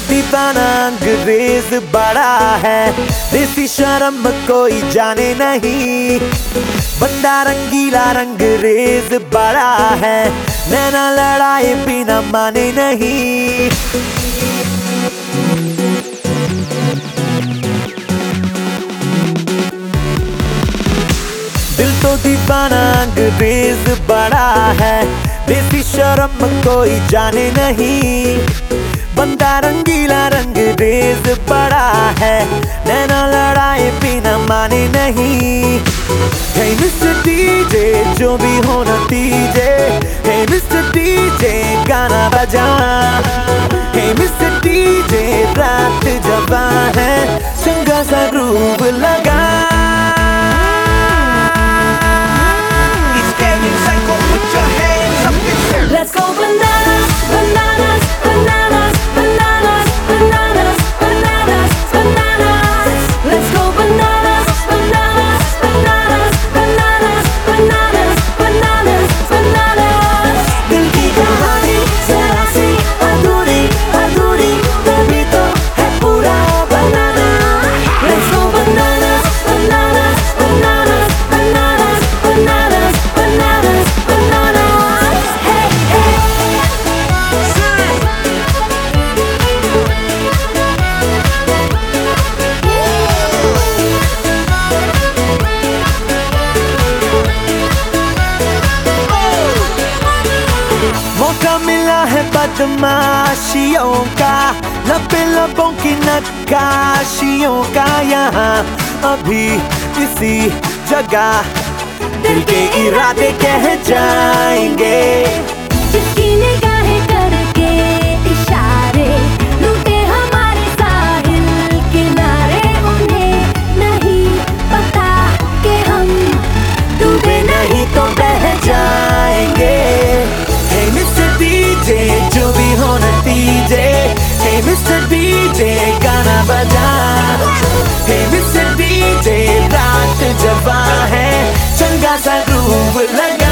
दीवाना अंग्रेज़ बड़ा है। देसी शर्म कोई जाने नहीं। बंदा रंगीला रंग रेज बड़ा है। नैना लड़ाए बिना माने नहीं। दिल तो दीवाना अंग्रेज़ बड़ा है। देसी शर्म कोई जाने नहीं। बंदा रंगीला रंग रेज पड़ा है। नैना लड़ाई बिना माने नहीं. DJ जो भी हो नतीजे Hey गाना बजा। Hey बदमाशियों का, लपे लबों की नक्काशियों का यहाँ। अभी इसी जगह, दिल के इरादे कह जाएँगे। Mr. DJ रात जबा